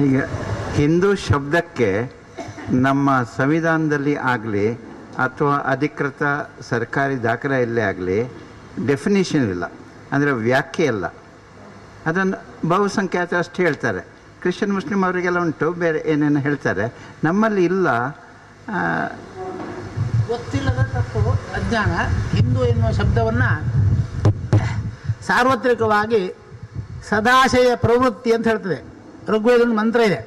ಈಗ ಹಿಂದೂ ಶಬ್ದಕ್ಕೆ ನಮ್ಮ ಸಂವಿಧಾನದಲ್ಲಿ ಆಗಲಿ ಅಥವಾ ಅಧಿಕೃತ ಸರ್ಕಾರಿ ದಾಖಲೆಯಲ್ಲೇ ಆಗಲಿ ಡೆಫಿನಿಷನ್ ಇಲ್ಲ. ಅಂದರೆ ವ್ಯಾಖ್ಯೆ ಇಲ್ಲ. ಅದನ್ನು ಬಹುಸಂಖ್ಯಾತ ಅಷ್ಟು ಹೇಳ್ತಾರೆ. ಕ್ರಿಶ್ಚಿಯನ್, ಮುಸ್ಲಿಂ ಅವರಿಗೆಲ್ಲ ಉಂಟು, ಬೇರೆ ಏನೇನು ಹೇಳ್ತಾರೆ. ನಮ್ಮಲ್ಲಿ ಇಲ್ಲ. ಗೊತ್ತಿಲ್ಲದ ತಪ್ಪು ಅಜ್ಞಾನ. ಹಿಂದೂ ಎನ್ನುವ ಶಬ್ದವನ್ನು ಸಾರ್ವತ್ರಿಕವಾಗಿ ಸದಾಶಯ ಪ್ರವೃತ್ತಿ ಅಂತ ಹೇಳ್ತದೆ. ಋಗ್ವೇದ ಒಂದು ಮಂತ್ರ ಇದೆ.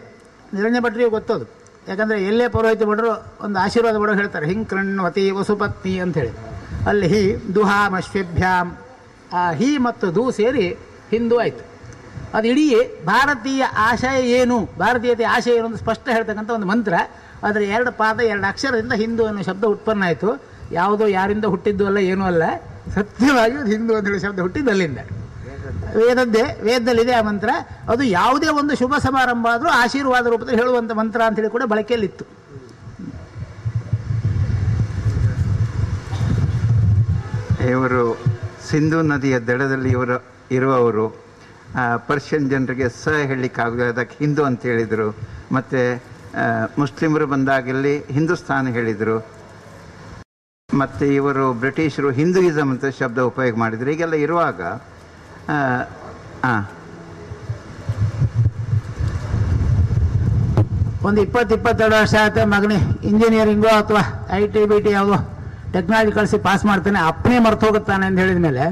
ನಿರಂಜನ ಭಟ್ರಿಗೆ ಗೊತ್ತದು. ಯಾಕಂದರೆ ಎಲ್ಲೇ ಪೌರೋಹಿತ್ಯ ಭಟ್ರು ಒಂದು ಆಶೀರ್ವಾದ ಬಡೋ ಹೇಳ್ತಾರೆ. ಹಿಂಗ್ ಕೃಣ್ವತಿ ವಸುಪತ್ನಿ ಅಂಥೇಳಿ ಅಲ್ಲಿ ಹಿ ದುಹಾಮಶ್ವಿಭ್ಯಾಂ. ಆ ಹಿ ಮತ್ತು ದು ಸೇರಿ ಹಿಂದೂ ಆಯಿತು. ಅದು ಇಡೀ ಭಾರತೀಯ ಆಶಯ ಏನು? ಭಾರತೀಯತೆ ಆಶಯ ಏನು ಅಂತ ಸ್ಪಷ್ಟ ಹೇಳ್ತಕ್ಕಂಥ ಒಂದು ಮಂತ್ರ. ಅದರ ಎರಡು ಪಾದ, ಎರಡು ಅಕ್ಷರದಿಂದ ಹಿಂದೂ ಅನ್ನೋ ಶಬ್ದ ಉತ್ಪನ್ನ ಆಯಿತು. ಯಾವುದೋ ಯಾರಿಂದ ಹುಟ್ಟಿದ್ದು ಅಲ್ಲ, ಏನೂ ಅಲ್ಲ. ಸತ್ಯವಾಗಿ ಹಿಂದೂ ಅಂತ ಹೇಳಿ ಶಬ್ದ ಹುಟ್ಟಿದ್ದು ಅಲ್ಲಿಂದ. ವೇದದ್ದೇ, ವೇದದಲ್ಲಿದೆ ಆ ಮಂತ್ರ. ಅದು ಯಾವುದೇ ಒಂದು ಶುಭ ಸಮಾರಂಭ ಆದರೂ ಆಶೀರ್ವಾದ ರೂಪದಲ್ಲಿ ಹೇಳುವಂಥ ಮಂತ್ರ ಅಂತೇಳಿ ಕೂಡ ಬಳಕೆಯಲ್ಲಿತ್ತು. ಇವರು ಸಿಂಧೂ ನದಿಯ ದಡದಲ್ಲಿ ಇವರು ಇರುವವರು ಪರ್ಷಿಯನ್ ಜನರಿಗೆ ಸ ಹೇಳಲಿಕ್ಕಾಗಲಿಲ್ಲ ಅದಕ್ಕೆ ಹಿಂದೂ ಅಂತ ಹೇಳಿದರು. ಮತ್ತು ಮುಸ್ಲಿಮರು ಬಂದಾಗಲ್ಲಿ ಹಿಂದೂಸ್ತಾನ ಹೇಳಿದರು. ಮತ್ತು ಇವರು ಬ್ರಿಟಿಷರು ಹಿಂದೂಯಿಸಮ್ ಅಂತ ಶಬ್ದ ಉಪಯೋಗ ಮಾಡಿದರು. ಈಗೆಲ್ಲ ಇರುವಾಗ ಹಾಂ ಒಂದು ಇಪ್ಪತ್ತು ಇಪ್ಪತ್ತೆರಡು ವರ್ಷ ಆಯ್ತು ಮಗನಿ ಇಂಜಿನಿಯರಿಂಗು ಅಥವಾ ಐ ಟಿ ಬಿ ಟಿ ಯಾವುದೋ ಟೆಕ್ನಾಲಜಿ ಕಳಿಸಿ ಪಾಸ್ ಮಾಡ್ತಾನೆ ಅಪ್ಪನೇ ಮರ್ತು ಹೋಗುತ್ತಾನೆ ಅಂತ ಹೇಳಿದ ಮೇಲೆ,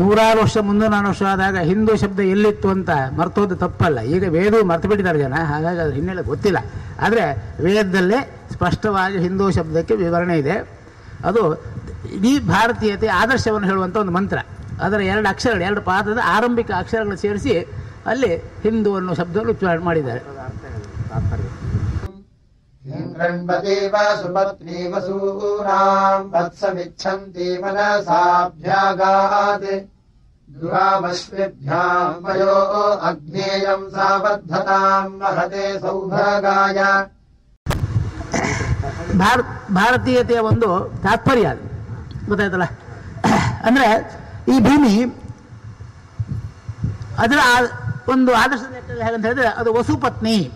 ನೂರಾರು ವರ್ಷ ಮುನ್ನೂರಾರು ವರ್ಷ ಆದಾಗ ಹಿಂದೂ ಶಬ್ದ ಎಲ್ಲಿತ್ತು ಅಂತ ಮರ್ತೋದು ತಪ್ಪಲ್ಲ. ಈಗ ವೇದವು ಮರ್ತು ಬಿಟ್ಟಿದ್ದಾರೆ ಜನ, ಹಾಗಾಗಿ ಅದ್ರ ಹಿನ್ನೆಲೆ ಗೊತ್ತಿಲ್ಲ. ಆದರೆ ವೇದದಲ್ಲೇ ಸ್ಪಷ್ಟವಾಗಿ ಹಿಂದೂ ಶಬ್ದಕ್ಕೆ ವಿವರಣೆ ಇದೆ. ಅದು ಇಡೀ ಭಾರತೀಯತೆ ಆದರ್ಶವನ್ನು ಹೇಳುವಂಥ ಒಂದು ಮಂತ್ರ. ಅದರ ಎರಡು ಅಕ್ಷರಗಳು ಎರಡು ಪಾದದ ಆರಂಭಿಕ ಅಕ್ಷರಗಳು ಸೇರಿಸಿ ಅಲ್ಲಿ ಹಿಂದೂ ಅನ್ನೋ ಶಬ್ದವನ್ನು ಉಚ್ಚಾರಣೆ ಮಾಡಿದ್ದಾರೆ इन्द्रण्वदेव सुपत्नी वसूनाम् वत्समिच्छन्ति मनसाभ्यागात् दुरामश्विभ्याम् वयो अग्नेयम् सावद्धताम् महते सौभागाय ಭಾರ ಭಾರತೀಯತೆಯ ಒಂದು ತಾತ್ಪರ್ಯ ಅದು ಗೊತ್ತಾಯ್ತಲ್ಲ ಅಂದರೆ ಈ ಭೂಮಿ ಅದರ ಒಂದು ಆದರ್ಶ ಹೇಗಂತ ಹೇಳಿದ್ರೆ ಅದು ವಸುಪತ್ನಿ.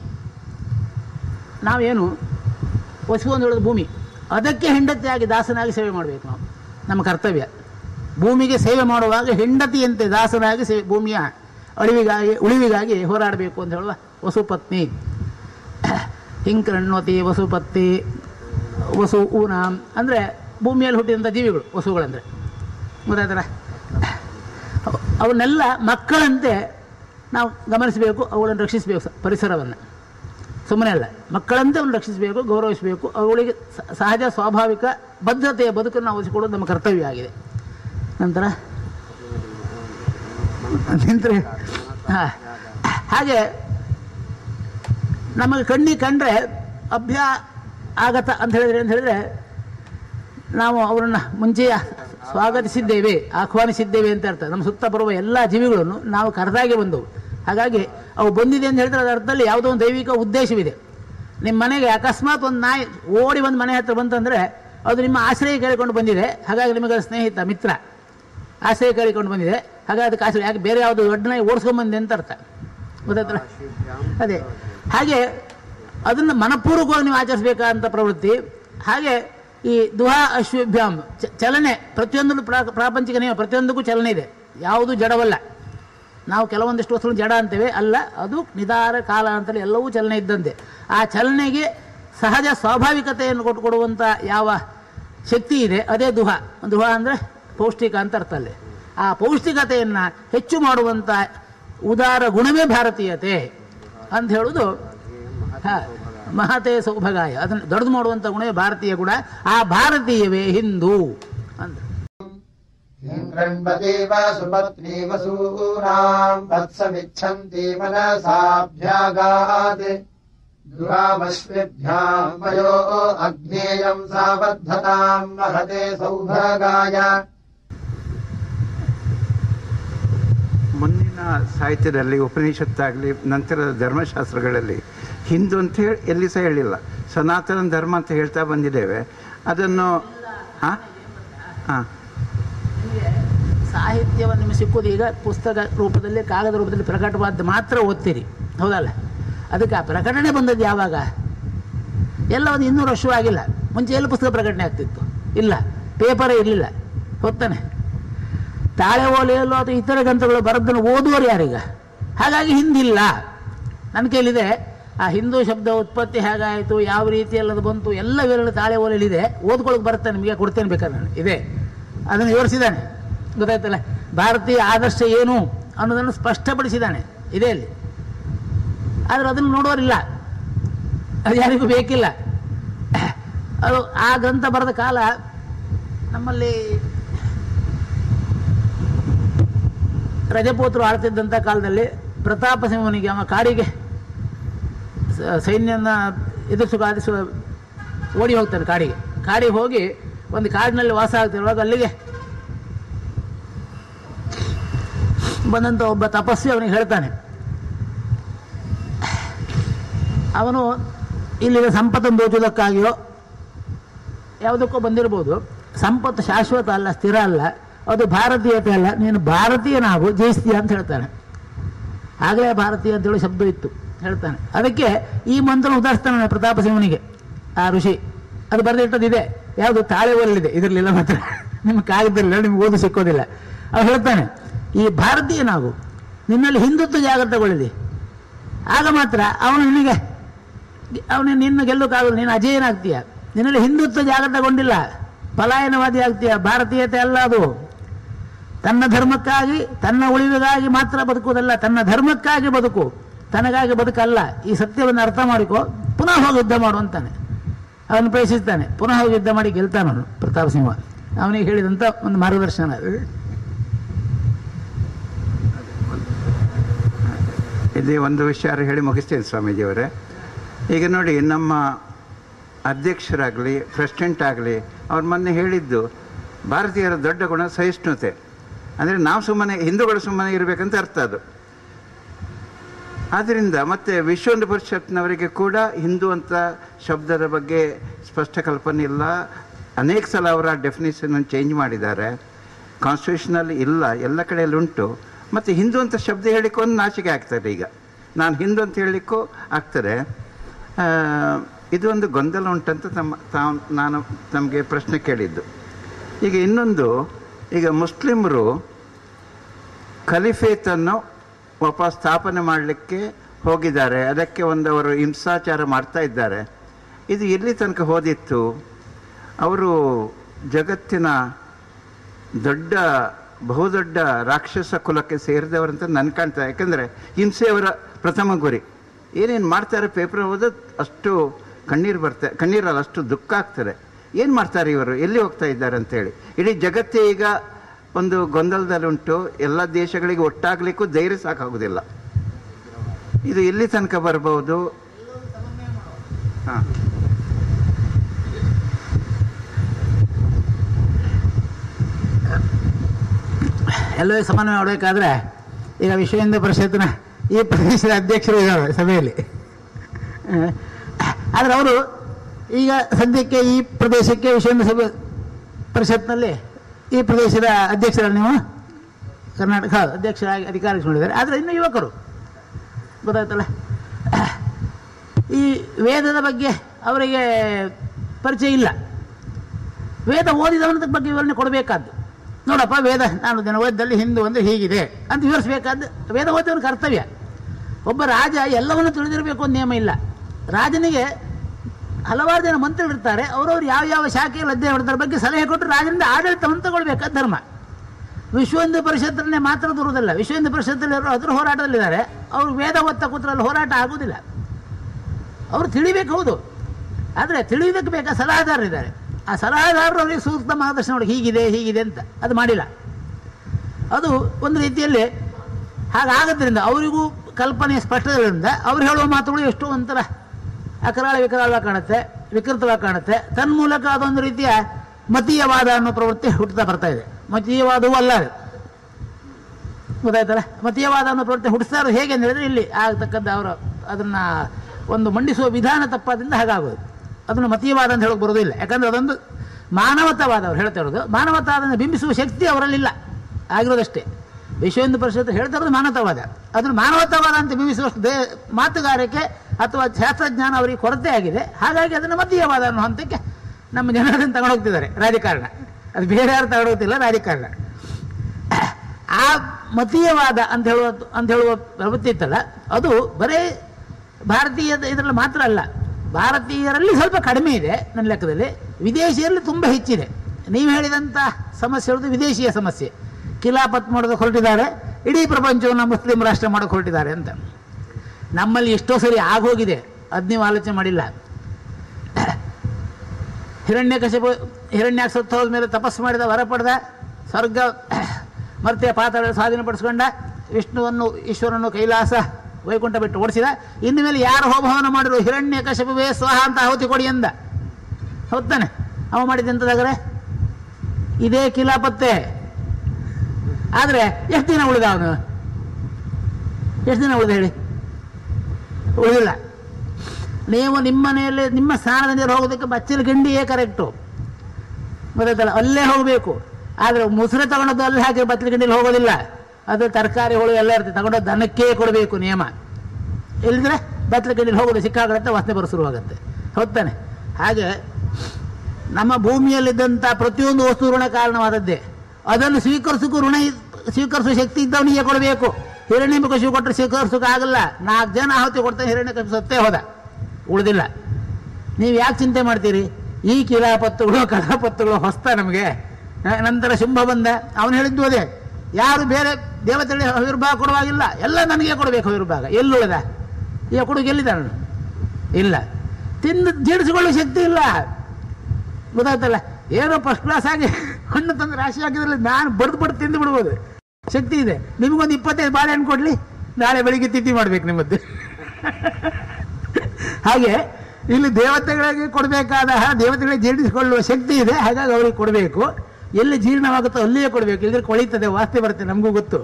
ನಾವೇನು ವಸು ಅಂತ ಹೇಳೋದು ಭೂಮಿ. ಅದಕ್ಕೆ ಹೆಂಡತಿಯಾಗಿ ದಾಸನಾಗಿ ಸೇವೆ ಮಾಡಬೇಕು ನಾವು. ನಮ್ಮ ಕರ್ತವ್ಯ. ಭೂಮಿಗೆ ಸೇವೆ ಮಾಡುವಾಗ ಹೆಂಡತಿಯಂತೆ ದಾಸನಾಗಿ ಸೇ ಭೂಮಿಯ ಅಳಿವಿಗಾಗಿ ಉಳಿವಿಗಾಗಿ ಹೋರಾಡಬೇಕು ಅಂತ ಹೇಳುವ ವಸುಪತ್ನಿ. ಹಿಂಕ್ರಣ್ವತಿ ವಸುಪತ್ತಿ, ವಸು ಊನ. ಅಂದರೆ ಭೂಮಿಯಲ್ಲಿ ಹುಟ್ಟಿದಂಥ ಜೀವಿಗಳು, ವಸುಗಳಂದರೆ. ಗೊತ್ತಾಯ್ತಲ್ಲ? ಅವನ್ನೆಲ್ಲ ಮಕ್ಕಳಂತೆ ನಾವು ಗಮನಿಸಬೇಕು ಅವುಗಳನ್ನು ರಕ್ಷಿಸಬೇಕು ಪರಿಸರವನ್ನು. ಸುಮ್ಮನೆ ಅಲ್ಲ. ಮಕ್ಕಳಂತೆ ಅವನು ರಕ್ಷಿಸಬೇಕು, ಗೌರವಿಸಬೇಕು ಅವುಗಳಿಗೆ ಸಹಜ, ಸ್ವಾಭಾವಿಕ ಬದ್ಧತೆಯ ಬದುಕನ್ನು ಒಲಿಸಿಕೊಡೋದು ನಮ್ಮ ಕರ್ತವ್ಯ ಆಗಿದೆ. ನಂತರ? ನಿಂತರೆ? ಹಾಂ. ಹಾಗೆ ನಮಗೆ ಕಣ್ಣಿಗೆ ಕಂಡ್ರೆ ಅಭ್ಯ, ಆಗತ ಅಂತ ಹೇಳಿದ್ರೆ ಅಂತ ಹೇಳಿದ್ರೆ ನಾವು ಅವರನ್ನು ಮುಂಚೆಯೇ ಸ್ವಾಗತಿಸಿದ್ದೇವೆ, ಆಹ್ವಾನಿಸಿದ್ದೇವೆ ಅಂತ ಅರ್ಥ. ನಮ್ಮ ಸುತ್ತ ಬರುವ ಎಲ್ಲ ಜೀವಿಗಳನ್ನು ನಾವು ಕರೆದಾಗೆ ಬಂದವು. ಹಾಗಾಗಿ ಅವು ಬಂದಿದೆ ಅಂತ ಹೇಳಿದ್ರೆ ಅದರ ಅರ್ಥದಲ್ಲಿ ಯಾವುದೋ ಒಂದು ದೈವಿಕ ಉದ್ದೇಶವಿದೆ. ನಿಮ್ಮ ಮನೆಗೆ ಅಕಸ್ಮಾತ್ ಒಂದು ನಾಯಿ ಓಡಿ ಬಂದು ಮನೆ ಹತ್ರ ಬಂತಂದರೆ ಅದು ನಿಮ್ಮ ಆಶ್ರಯ ಕೇಳಿಕೊಂಡು ಬಂದಿದೆ. ಹಾಗಾಗಿ ನಿಮಗೆ ಸ್ನೇಹಿತ, ಮಿತ್ರ. ಆಶ್ರಯ ಕೇಳಿಕೊಂಡು ಬಂದಿದೆ. ಹಾಗಾಗಿ ಅದಕ್ಕೆ ಆಶ್ರಯ, ಯಾಕೆ ಬೇರೆ ಯಾವುದು ದೊಡ್ಡ ನಾಯಿ ಓಡಿಸ್ಕೊಂಬಂದೆ ಅಂತ ಅರ್ಥ. ಗೊತ್ತಾಯ್ತಲ್ಲ ಅದೇ. ಹಾಗೆ ಅದನ್ನು ಮನಪೂರ್ವಕವಾಗಿ ನೀವು ಆಚರಿಸಬೇಕಾದಂಥ ಪ್ರವೃತ್ತಿ. ಹಾಗೆ ಈ ದುಹಾ ಅಶ್ವಭ್ಯಾಮ್ ಚಲನೆ ಪ್ರತಿಯೊಂದನ್ನು ಪ್ರಾ- ಪ್ರಾಪಂಚಿಕ ನಿಯಮ ಪ್ರತಿಯೊಂದಕ್ಕೂ ಚಲನೆ ಇದೆ. ಯಾವುದು ಜಡವಲ್ಲ. ನಾವು ಕೆಲವೊಂದಿಷ್ಟು ವಸ್ತುಗಳು ಜಡ ಅಂತೇವೆ ಅಲ್ಲ ಅದು ನಿಧಾರ ಕಾಲ ಅಂತೇಳಿ ಎಲ್ಲವೂ ಚಲನೆ ಇದ್ದಂತೆ. ಆ ಚಲನೆಗೆ ಸಹಜ ಸ್ವಾಭಾವಿಕತೆಯನ್ನು ಕೊಟ್ಟು ಕೊಡುವಂಥ ಯಾವ ಶಕ್ತಿ ಇದೆ ಅದೇ ದುಹ. ದುಹ ಅಂದರೆ ಪೌಷ್ಟಿಕ ಅಂತ ಅರ್ಥ ಅಲ್ಲಿ. ಆ ಪೌಷ್ಟಿಕತೆಯನ್ನು ಹೆಚ್ಚು ಮಾಡುವಂಥ ಉದಾರ ಗುಣವೇ ಭಾರತೀಯತೆ ಅಂತ ಹೇಳುವುದು ಹಾ, ಮಹತೆ ಸೌಭಗಾಯ. ಅದನ್ನು ದೊಡ್ಡದು ಮಾಡುವಂತ ಗುಣವೇ ಭಾರತೀಯ ಗುಣ. ಆ ಭಾರತೀಯವೇ ಹಿಂದೂ. ಅಂತ ೇವ ಸುಪತ್ನೀವ ಸೂರಾಂ ವತ್ಸಮಿಚ್ಛಂತಿ ಮನಸಾಭ್ಯಾಗಾದ್ ದುರಾಮಶ್ವಿಭ್ಯಾಂ ವಯೋ ಅಗ್ನೇಯಂ ಸಾಬದ್ಧತಾಂ ಮಹತೆ ಸೌಭಗಾಯ. ಮುಂದಿನ ಸಾಹಿತ್ಯದಲ್ಲಿ ಉಪನಿಷತ್ತಾಗಲಿ ನಂತರದ ಧರ್ಮಶಾಸ್ತ್ರಗಳಲ್ಲಿ ಹಿಂದೂ ಅಂತ ಹೇಳಿ ಎಲ್ಲಿ ಸಹ ಹೇಳಿಲ್ಲ. ಸನಾತನ ಧರ್ಮ ಅಂತ ಹೇಳ್ತಾ ಬಂದಿದ್ದೇವೆ. ಅದನ್ನು, ಹಾಂ? ಹಾಂ. ಸಾಹಿತ್ಯವನ್ನು ನಿಮಗೆ ಸಿಕ್ಕೋದು ಈಗ ಪುಸ್ತಕ ರೂಪದಲ್ಲಿ, ಕಾಗದ ರೂಪದಲ್ಲಿ ಪ್ರಕಟವಾದ ಮಾತ್ರ ಓದ್ತೀರಿ. ಹೌದಲ್ಲ? ಅದಕ್ಕೆ ಆ ಪ್ರಕಟಣೆ ಬಂದದ್ದು ಯಾವಾಗ? ಎಲ್ಲ ಒಂದು ಇನ್ನೂರು ವರ್ಷವೂ ಆಗಿಲ್ಲ. ಮುಂಚೆ ಎಲ್ಲ ಪುಸ್ತಕ ಪ್ರಕಟಣೆ ಆಗ್ತಿತ್ತು? ಇಲ್ಲ. ಪೇಪರೇ ಇರಲಿಲ್ಲ. ಗೊತ್ತಾನೆ? ತಾಳೆ ಓಲೆಯಲ್ಲೋ ಅಥವಾ ಇತರ ಗ್ರಂಥಗಳು ಬರೋದನ್ನು ಓದುವರು ಯಾರೀಗ? ಹಾಗಾಗಿ ಹಿಂದಿಲ್ಲ. ನನ್ನ ಕೈಲಿದೆ. ಆ ಹಿಂದೂ ಶಬ್ದ ಉತ್ಪತ್ತಿ ಹೇಗಾಯಿತು, ಯಾವ ರೀತಿಯಲ್ಲಿ ಅದು ಬಂತು, ಎಲ್ಲ ವಿವರಣೆ ತಾಳೆ ಓಲೆಯಲ್ಲಿದೆ. ಓದ್ಕೊಳಕ್ಕೆ ಬರುತ್ತೆ ನಿಮಗೆ ಕೊಡ್ತೇನೆ ಬೇಕಾದ್ರೆ ನಾನು. ಇದೆ. ಅದನ್ನು ವಿವರಿಸಿದ್ದಾನೆ. ಗೊತ್ತಾಯ್ತಲ್ಲ? ಭಾರತೀಯ ಆದರ್ಶ ಏನು ಅನ್ನೋದನ್ನು ಸ್ಪಷ್ಟಪಡಿಸಿದ್ದಾನೆ. ಇದೆ ಅಲ್ಲಿ. ಆದರೆ ಅದನ್ನು ನೋಡೋರಿಲ್ಲ. ಅದು ಯಾರಿಗೂ ಬೇಕಿಲ್ಲ. ಅದು ಆ ಗ್ರಂಥ ಬರೆದ ಕಾಲ ನಮ್ಮಲ್ಲಿ ರಜಪೂತರು ಆಳ್ತಿದ್ದಂಥ ಕಾಲದಲ್ಲಿ ಪ್ರತಾಪ ಸಿಂಹನಿಗೆ ಅವ ಕಾಡಿಗೆ ಸೈನ್ಯನ ಎದುರಿಸು ಆದಿಸುವ ಓಡಿ ಹೋಗ್ತಾನೆ ಕಾಡಿಗೆ. ಕಾಡಿಗೆ ಹೋಗಿ ಒಂದು ಕಾಡಿನಲ್ಲಿ ವಾಸ ಆಗ್ತಿರುವಾಗ ಅಲ್ಲಿಗೆ ಬಂದಂಥ ಒಬ್ಬ ತಪಸ್ವಿ ಅವನಿಗೆ ಹೇಳ್ತಾನೆ. ಅವನು ಇಲ್ಲಿನ ಸಂಪತ್ತನ್ನು ದೋಚುವುದಕ್ಕಾಗಿಯೋ ಯಾವುದಕ್ಕೋ ಬಂದಿರ್ಬೋದು. ಸಂಪತ್ತು ಶಾಶ್ವತ ಅಲ್ಲ, ಸ್ಥಿರ ಅಲ್ಲ, ಅದು ಭಾರತೀಯತೆ ಅಲ್ಲ, ನೀನು ಭಾರತೀಯನಾಗು, ಜಯಿಸ್ತೀಯ ಅಂತ ಹೇಳ್ತಾನೆ. ಆಗಲೇ ಭಾರತೀಯ ಅಂತೇಳಿ ಶಬ್ದ ಇತ್ತು. ಹೇಳ್ತಾನೆ. ಅದಕ್ಕೆ ಈ ಮಂತ್ರ ಉದಾಹರಿಸ್ತಾನೆ ಪ್ರತಾಪ ಸಿಂಹನಿಗೆ, ಆ ಋಷಿ. ಅದು ಬರೆದಿಟ್ಟದಿದೆ ಯಾವುದು? ತಾಳೆ ಓಲಿದೆ ಇದರಲ್ಲಿಲ್ಲ ಮಾತ್ರ. ನಿಮ್ಗೆ ಕಾಗದಲ್ಲ ನಿಮ್ಗೆ ಓದು ಸಿಕ್ಕೋದಿಲ್ಲ. ಅವ್ರು ಹೇಳ್ತಾನೆ, ಈ ಭಾರತೀಯನಾಗು ನಿನ್ನಲ್ಲಿ ಹಿಂದುತ್ವ ಜಾಗೃತಗೊಳ್ಳಿದೆ ಆಗ ಮಾತ್ರ ಅವನು ನಿನಗೆ, ಅವನು ನಿನ್ನ ಗೆಲ್ಲೋಕ್ಕಾಗಲ್ಲ ನೀನು ಅಜೇಯನಾಗ್ತೀಯ. ನಿನ್ನಲ್ಲಿ ಹಿಂದುತ್ವ ಜಾಗೃತಗೊಂಡಿಲ್ಲ. ಪಲಾಯನವಾದಿ ಆಗ್ತೀಯ. ಭಾರತೀಯತೆ ಅಲ್ಲ ಅದು. ತನ್ನ ಧರ್ಮಕ್ಕಾಗಿ, ತನ್ನ ಉಳಿವಿಗಾಗಿ ಮಾತ್ರ ಬದುಕುವುದಲ್ಲ. ತನ್ನ ಧರ್ಮಕ್ಕಾಗಿ ಬದುಕು. ತನಗಾಗಿ ಬದುಕಲ್ಲ. ಈ ಸತ್ಯವನ್ನು ಅರ್ಥ ಮಾಡಿಕೋ, ಪುನಃ ಹೋಗಿ ಯುದ್ಧ ಮಾಡು ಅಂತಾನೆ. ಅವನು ಪ್ರೇಷಿಸ್ತಾನೆ ಪುನಃ ಹೋಗಿ ಯುದ್ಧ ಮಾಡಿ ಗೆಲ್ತಾನ ಪ್ರತಾಪ್ ಸಿಂಹ. ಅವನಿಗೆ ಹೇಳಿದಂಥ ಒಂದು ಮಾರ್ಗದರ್ಶನ. ಅದು. ಇಲ್ಲಿ ಒಂದು ವಿಷಯ ಹೇಳಿ ಮುಗಿಸ್ತೇನೆ ಸ್ವಾಮೀಜಿಯವರೇ. ಈಗ ನೋಡಿ, ನಮ್ಮ ಅಧ್ಯಕ್ಷರಾಗಲಿ ಪ್ರೆಸಿಡೆಂಟ್ ಆಗಲಿ, ಅವ್ರು ಮೊನ್ನೆ ಹೇಳಿದ್ದು, ಭಾರತೀಯರ ದೊಡ್ಡ ಗುಣ ಸಹಿಷ್ಣುತೆ. ಅಂದರೆ ನಾವು ಸುಮ್ಮನೆ, ಹಿಂದೂಗಳು ಸುಮ್ಮನೆ ಇರಬೇಕಂತ ಅರ್ಥ ಅದು. ಆದ್ದರಿಂದ ಮತ್ತೆ ವಿಶ್ವ ಪರಿಷತ್ನವರಿಗೆ ಕೂಡ ಹಿಂದೂ ಅಂತ ಶಬ್ದದ ಬಗ್ಗೆ ಸ್ಪಷ್ಟ ಕಲ್ಪನೆ ಇಲ್ಲ. ಅನೇಕ ಸಲ ಅವರ ಡೆಫಿನೇಷನ್ ಚೇಂಜ್ ಮಾಡಿದ್ದಾರೆ. ಕಾನ್ಸ್ಟಿಟ್ಯೂಷನಲ್ಲಿ ಇಲ್ಲ ಎಲ್ಲ ಕಡೆಯಲ್ಲಿ ಉಂಟು. ಮತ್ತು ಹಿಂದೂ ಅಂತ ಶಬ್ದ ಹೇಳಿಕ್ಕೂ ಒಂದು ನಾಚಿಕೆ ಆಗ್ತದೆ ಈಗ. ನಾನು ಹಿಂದೂ ಅಂತ ಹೇಳಲಿಕ್ಕೂ ಆಗ್ತದೆ. ಆ, ಇದು ಒಂದು ಗೊಂದಲ ಉಂಟಂತ ತಮ್ಮ ತಾವು ನಾನು ತಮಗೆ ಪ್ರಶ್ನೆ ಕೇಳಿದ್ದು. ಈಗ ಇನ್ನೊಂದು ಈಗ ಮುಸ್ಲಿಮರು ಖಲೀಫೇತನ್ನು ವಾಪಸ್ ಸ್ಥಾಪನೆ ಮಾಡಲಿಕ್ಕೆ ಹೋಗಿದ್ದಾರೆ. ಅದಕ್ಕೆ ಒಂದು ಅವರು ಹಿಂಸಾಚಾರ ಮಾಡ್ತಾ ಇದ್ದಾರೆ. ಇದು ಎಲ್ಲಿ ತನಕ ಹೋದಿತ್ತು? ಅವರು ಜಗತ್ತಿನ ದೊಡ್ಡ, ಬಹುದೊಡ್ಡ ರಾಕ್ಷಸ ಕುಲಕ್ಕೆ ಸೇರಿದವರಂತ ನನ್ ಕಾಣ್ತಾ. ಯಾಕಂದರೆ ಹಿಂಸೆಯವರ ಪ್ರಥಮ ಗುರಿ. ಏನೇನು ಮಾಡ್ತಾರೆ ಪೇಪರ್ ಓದೋ ಅಷ್ಟು ಕಣ್ಣೀರು ಬರ್ತಾ, ಕಣ್ಣೀರಲ್ಲ, ಅಷ್ಟು ದುಃಖ ಆಗ್ತದೆ. ಏನು ಮಾಡ್ತಾರೆ ಇವರು? ಎಲ್ಲಿ ಹೋಗ್ತಾ ಇದ್ದಾರೆ ಅಂತೇಳಿ. ಇಡೀ ಜಗತ್ತೇ ಈಗ ಒಂದು ಗೊಂದಲದಲ್ಲುಂಟು ಎಲ್ಲ ದೇಶಗಳಿಗೆ ಒಟ್ಟಾಗಲಿಕ್ಕೂ ಧೈರ್ಯ ಸಾಕಾಗೋದಿಲ್ಲ ಇದು ಎಲ್ಲಿ ತನಕ ಬರಬಹುದು? ಹಾಂ. ಎಲ್ಲವೇ ಸಮನ್ವಯ ಮಾಡಬೇಕಾದ್ರೆ ಈಗ ವಿಶ್ವ ಹಿಂದೂ ಪರಿಷತ್ತಿನ ಈ ಪ್ರದೇಶದ ಅಧ್ಯಕ್ಷರು ಇದ್ದಾರೆ ಸಭೆಯಲ್ಲಿ. ಆದರೆ ಅವರು ಈಗ ಸದ್ಯಕ್ಕೆ ಈ ಪ್ರದೇಶಕ್ಕೆ ವಿಶ್ವ ಸಭೆ ಪರಿಷತ್ನಲ್ಲಿ ಈ ಪ್ರದೇಶದ ಅಧ್ಯಕ್ಷರ ನೀವು? ಕರ್ನಾಟಕ ಅಧ್ಯಕ್ಷರಾಗಿ ಅಧಿಕಾರಿಗಳಿದ್ದಾರೆ. ಆದರೆ ಇನ್ನು ಯುವಕರು, ಗೊತ್ತಾಯ್ತಲ್ಲ? ಈ ವೇದದ ಬಗ್ಗೆ ಅವರಿಗೆ ಪರಿಚಯ ಇಲ್ಲ. ವೇದ ಓದಿದವನದ ಬಗ್ಗೆ ವಿವರಣೆ ಕೊಡಬೇಕಾದ್ದು. ನೋಡಪ್ಪ, ವೇದ, ನಾನು ದಿನ ಓದಿದಲ್ಲಿ ಹಿಂದೂ ಅಂದರೆ ಹೀಗಿದೆ ಅಂತ ವಿವರಿಸಬೇಕಾದ್ದು. ವೇದ ಓದಿದವನ ಕರ್ತವ್ಯ. ಒಬ್ಬ ರಾಜ ಎಲ್ಲವನ್ನು ತಿಳಿದಿರಬೇಕು ಅಂತ ನಿಯಮ ಇಲ್ಲ. ರಾಜನಿಗೆ ಹಲವಾರು ಜನ ಮಂತ್ರಿಗಳಿರ್ತಾರೆ ಅವರವ್ರು ಯಾವ ಯಾವ ಶಾಖೆಯಲ್ಲಿ ಅಧ್ಯಯನ ಮಾಡ್ತಾರೆ ಬಗ್ಗೆ ಸಲಹೆ ಕೊಟ್ಟು ರಾಜನಿಂದ ಆಡಳಿತವನ್ನು ತಗೊಳ್ಬೇಕು ಧರ್ಮ. ವಿಶ್ವ ಹಿಂದೂ ಪರಿಷತ್ತನ್ನೇ ಮಾತ್ರ ದೂರದಲ್ಲ. ವಿಶ್ವ ಹಿಂದೂ ಪರಿಷತ್ತಲ್ಲಿ ಅದ್ರ ಹೋರಾಟದಲ್ಲಿದ್ದಾರೆ. ಅವರು ವೇದ ಓದ್ತಾ ಕೂತ್ರಲ್ಲಿ ಹೋರಾಟ ಆಗೋದಿಲ್ಲ. ಅವರು ತಿಳಿಬೇಕು ಹೌದು. ಆದರೆ ತಿಳಿಯೋದಕ್ಕೆ ಬೇಕಾ ಸಲಹಾದಾರರಿದ್ದಾರೆ ಆ ಸಲಹಾದಾರರು ಅವರಿಗೆ ಸೂಕ್ತ ಮಾರ್ಗದರ್ಶನ ನೋಡಿ ಹೀಗಿದೆ ಹೀಗಿದೆ ಅಂತ ಅದು ಮಾಡಿಲ್ಲ. ಅದು ಒಂದು ರೀತಿಯಲ್ಲಿ ಹಾಗಾಗೋದ್ರಿಂದ ಅವರಿಗೂ ಕಲ್ಪನೆ ಸ್ಪಷ್ಟದಿಂದ ಅವ್ರು ಹೇಳುವ ಮಾತುಗಳು ಎಷ್ಟೋ ಒಂಥರ ಅಕರಾಳ ವಿಕರಾಳವಾಗಿ ಕಾಣುತ್ತೆ, ವಿಕೃತವಾಗಿ ಕಾಣುತ್ತೆ. ತನ್ಮೂಲಕ ಅದೊಂದು ರೀತಿಯ ಮತೀಯವಾದ ಅನ್ನೋ ಪ್ರವೃತ್ತಿ ಹುಟ್ಟುತ್ತಾ ಬರ್ತಾ ಇದೆ. ಮತೀಯವಾದವೂ ಅಲ್ಲ ಅದು. ಗೊತ್ತಾಯ್ತಲ್ಲ? ಮತೀಯವಾದ ಅನ್ನೋ ಪ್ರವೃತ್ತಿ ಹುಟ್ಟಿಸ್ತಾ ಇರೋದು ಹೇಗೆ ಹೇಳಿದ್ರೆ ಇಲ್ಲಿ ಆಗ್ತಕ್ಕಂಥ ಅವರು ಅದನ್ನು ಒಂದು ಮಂಡಿಸುವ ವಿಧಾನ ತಪ್ಪಾದ್ರಿಂದ ಹಾಗಾಗೋದು. ಅದನ್ನು ಮತೀಯವಾದ ಅಂತ ಹೇಳೋಕೆ ಬರೋದಿಲ್ಲ ಯಾಕಂದರೆ ಅದೊಂದು ಮಾನವತವಾದ ಅವ್ರು ಹೇಳ್ತಾ ಇರೋದು. ಮಾನವತಾದನ್ನು ಬಿಂಬಿಸುವ ಶಕ್ತಿ ಅವರಲ್ಲಿಲ್ಲ. ಆಗಿರೋದಷ್ಟೇ. ವಿಶ್ವ ಹಿಂದೂ ಪರಿಷತ್ ಹೇಳ್ತಾ ಇರೋದು ಮಾನವತಾವಾದ. ಅದನ್ನು ಮಾನವತಾವಾದ ಅಂತ ಬಿಂಬಿಸುವಷ್ಟು ದೇ ಮಾತುಗಾರಿಕೆ ಅಥವಾ ಶಾಸ್ತ್ರಜ್ಞಾನ ಅವರಿಗೆ ಕೊರತೆ ಆಗಿದೆ. ಹಾಗಾಗಿ ಅದನ್ನು ಮತೀಯವಾದ ಅನ್ನೋ ಹಂತಕ್ಕೆ ನಮ್ಮ ಜನರನ್ನು ತಗೊಂಡೋಗ್ತಿದ್ದಾರೆ, ರಾಜಕಾರಣ. ಅದು ಬೇರೆ ಯಾರು ತಗೊಂಡೋಗ್ತಿಲ್ಲ, ರಾಜಕಾರಣ. ಆ ಮತೀಯವಾದ ಅಂತ ಹೇಳುವ ಅಂತ ಹೇಳುವ ಪ್ರವೃತ್ತಿ ಇತ್ತಲ್ಲ, ಅದು ಬರೀ ಭಾರತೀಯದ ಇದರಲ್ಲಿ ಮಾತ್ರ ಅಲ್ಲ. ಭಾರತೀಯರಲ್ಲಿ ಸ್ವಲ್ಪ ಕಡಿಮೆ ಇದೆ ನನ್ನ ಲೆಕ್ಕದಲ್ಲಿ. ವಿದೇಶಿಯಲ್ಲಿ ತುಂಬ ಹೆಚ್ಚಿದೆ. ನೀವು ಹೇಳಿದಂಥ ಸಮಸ್ಯೆ ಹೇಳೋದು ವಿದೇಶಿಯ ಸಮಸ್ಯೆ. ಕಿಲಾಪತ್ ಮಾಡೋದಕ್ಕೆ ಹೊರಟಿದ್ದಾರೆ. ಇಡೀ ಪ್ರಪಂಚವನ್ನು ಮುಸ್ಲಿಂ ರಾಷ್ಟ್ರ ಮಾಡೋಕ್ಕೆ ಹೊರಟಿದ್ದಾರೆ ಅಂತ. ನಮ್ಮಲ್ಲಿ ಎಷ್ಟೋ ಸರಿ ಆಗೋಗಿದೆ. ಅದು ನೀವು ಆಲೋಚನೆ ಮಾಡಿಲ್ಲ. ಹಿರಣ್ಯ ಸತ್ತು ಹೋದ ಮೇಲೆ ತಪಸ್ಸು ಮಾಡಿದ, ವರ ಪಡೆದ, ಸ್ವರ್ಗ ಮರ್ತ್ಯ ಪಾತ್ರ ಸ್ವಾಧೀನಪಡಿಸ್ಕೊಂಡ ವಿಷ್ಣುವನ್ನು ಈಶ್ವರನ್ನು ಕೈಲಾಸ ವೈಕುಂಠ ಬಿಟ್ಟು ಓಡಿಸಿದ. ಇನ್ನು ಮೇಲೆ ಯಾರು ಹೋಮಹವನ ಮಾಡಿದ್ರು? ಹಿರಣ್ಯಕಶಿಪುವೇ ಸ್ವಹ ಅಂತ ಆಹುತಿ ಕೊಡಿ ಅಂದ ಹೌದಾನೆ ಅವ ಮಾಡಿದ್ದೆಂತದಾಗ್ರೆ ಇದೇ ಕಿಲಾಪತ್ತೆ ಆದರೆ ಎಷ್ಟು ದಿನ ಉಳಿದ ಅವನು? ಎಷ್ಟು ದಿನ ಉಳಿದ ಹೇಳಿ? ಉಳಿದಿಲ್ಲ. ನೀವು ನಿಮ್ಮ ಮನೆಯಲ್ಲಿ, ನಿಮ್ಮ ಸ್ಥಾನದಿಂದ ಹೋಗೋದಕ್ಕೆ ಬಚ್ಚಲು ಗಿಂಡಿಯೇ ಕರೆಕ್ಟು ಗೊತ್ತಾಯ್ತಲ್ಲ? ಅಲ್ಲೇ ಹೋಗಬೇಕು. ಆದರೆ ಮುಸುರೆ ತಗೊಂಡದ್ದು ಅಲ್ಲಿ ಹಾಕಿ ಬತ್ತಲು ಗಿಂಡಿಲಿ ಹೋಗೋದಿಲ್ಲ. ಅದು ತರಕಾರಿ, ಹುಳು ಎಲ್ಲ ಇರ್ತದೆ ತಗೊಂಡು ದನಕ್ಕೇ ಕೊಡಬೇಕು ನಿಯಮ. ಇಲ್ಲದ್ರೆ ಬತ್ತಲು ಗಿಂಡಿಲಿ ಹೋಗೋದು ಸಿಕ್ಕಾಗತ್ತೆ ವಾಸನೆ ಬರೋ ಶುರುವಾಗುತ್ತೆ. ಹೋಗ್ತಾನೆ ಹಾಗೆ ನಮ್ಮ ಭೂಮಿಯಲ್ಲಿದ್ದಂಥ ಪ್ರತಿಯೊಂದು ವಸ್ತು ಋಣ ಕಾರಣವಾದದ್ದೇ. ಅದನ್ನು ಸ್ವೀಕರಿಸೋಕ್ಕೂ ಋಣ ಸ್ವೀಕರಿಸುವ ಶಕ್ತಿ ಇದ್ದವನಿಗೆ ಕೊಡಬೇಕು. ಹಿರಣ್ಯಕಶಿವು ಕೊಟ್ಟರೆ ಸ್ವೀಕರಿಸೋಕ್ಕಾಗಲ್ಲ ನಾಲ್ಕು ಜನ ಆಹುತಿ ಕೊಡ್ತಾನೆ ಕಶು ಸತ್ತೇ ಹೋದ. ಉಳಿದಿಲ್ಲ. ನೀವು ಯಾಕೆ ಚಿಂತೆ ಮಾಡ್ತೀರಿ? ಈ ಕಿಲಾಪತ್ತುಗಳು, ಕಲಾಪತ್ತುಗಳು ಹೊಸ್ತ ನಮಗೆ. ನಂತರ ಶುಂಭ ಬಂದ. ಅವನು ಹೇಳಿದ್ದು ಅದೇ. ಯಾರು ಬೇರೆ ದೇವತೆಗಳ ಅವಿರ್ಭಾಗ ಕೊಡುವಾಗಿಲ್ಲ. ಎಲ್ಲ ನನಗೆ ಕೊಡಬೇಕು ಅವಿರ್ಭಾಗ ಎಲ್ಲುಳಿದ? ಈಗ ಕೊಡುಗೆ ಎಲ್ಲಿದ್ದಾನೆ? ಇಲ್ಲ. ತಿಂದು ಜೀಡಿಸಿಕೊಳ್ಳುವ ಶಕ್ತಿ ಇಲ್ಲ. ಗೊತ್ತಾಯ್ತಲ್ಲ? ಏನೋ ಫಸ್ಟ್ ಕ್ಲಾಸ್ ಆಗಿ ಹಣ್ಣು ತಂದು ರಾಶಿ ಹಾಕಿದ್ರಲ್ಲಿ ನಾನು ಬಡ್ದು ಬಡ್ದು ತಿಂದು ಬಿಡ್ಬೋದು. ಶಕ್ತಿ ಇದೆ. ನಿಮಗೊಂದು ಇಪ್ಪತ್ತೈದು ಬಾಳೆಹಣ್ಣು ಕೊಡ್ಲಿ, ನಾಳೆ ಬೆಳಿಗ್ಗೆ ತಿಥಿ ಮಾಡ್ಬೇಕು ನಿಮ್ಮದ್ದು. ಹಾಗೆ, ಇಲ್ಲಿ ದೇವತೆಗಳಿಗೆ ಕೊಡಬೇಕಾದ ದೇವತೆಗಳಿಗೆ ಜೀರ್ಣಿಸಿಕೊಳ್ಳುವ ಶಕ್ತಿ ಇದೆ, ಹಾಗಾಗಿ ಅವ್ರಿಗೆ ಕೊಡಬೇಕು. ಎಲ್ಲಿ ಜೀರ್ಣವಾಗುತ್ತೋ ಅಲ್ಲಿಯೇ ಕೊಡಬೇಕು. ಇಲ್ಲದ್ರೆ ಕೊಳಿತದೆ ವಾಸ್ತೆ ಬರುತ್ತೆ, ನಮಗೂ ಗೊತ್ತು?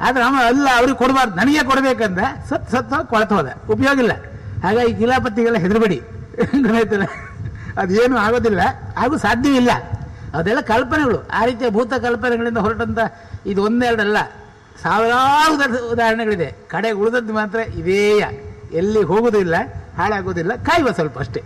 ಆದ್ರೆ ಅವ ಅಲ್ಲ, ಅವ್ರಿಗೆ ಕೊಡಬಾರ್ದು. ನನಗೆ ಕೊಡಬೇಕಂದ, ಸತ್ ಸತ್ ಹೋಗಿ ಕೊಳತು ಹೋದ ಉಪಯೋಗ ಇಲ್ಲ. ಹಾಗಾಗಿ ಕಿಲಾಪತಿಗೆಲ್ಲ ಹೆದರ್ಬೇಡಿ. ಗೊತ್ತಾಯ್ತಲ್ಲ? ಅದೇನು ಆಗೋದಿಲ್ಲ. ಹಾಗೂ ಸಾಧ್ಯವಿಲ್ಲ ಅದೆಲ್ಲ ಕಲ್ಪನೆಗಳು. ಆ ರೀತಿಯ ಭೂತ ಕಲ್ಪನೆಗಳಿಂದ ಹೊರಟಂತ ಇದು ಒಂದೆರಡಲ್ಲ. ಸಾವಿರಾರು ಉದಾಹರಣೆಗಳಿದೆ. ಕಡೆ ಉಳಿದದ್ದು ಮಾತ್ರ ಇದೇಯ ಎಲ್ಲಿ ಹೋಗುವುದಿಲ್ಲ ಹಾಳಾಗೋದಿಲ್ಲ, ಕಾಯುವ ಸ್ವಲ್ಪ ಅಷ್ಟೇ.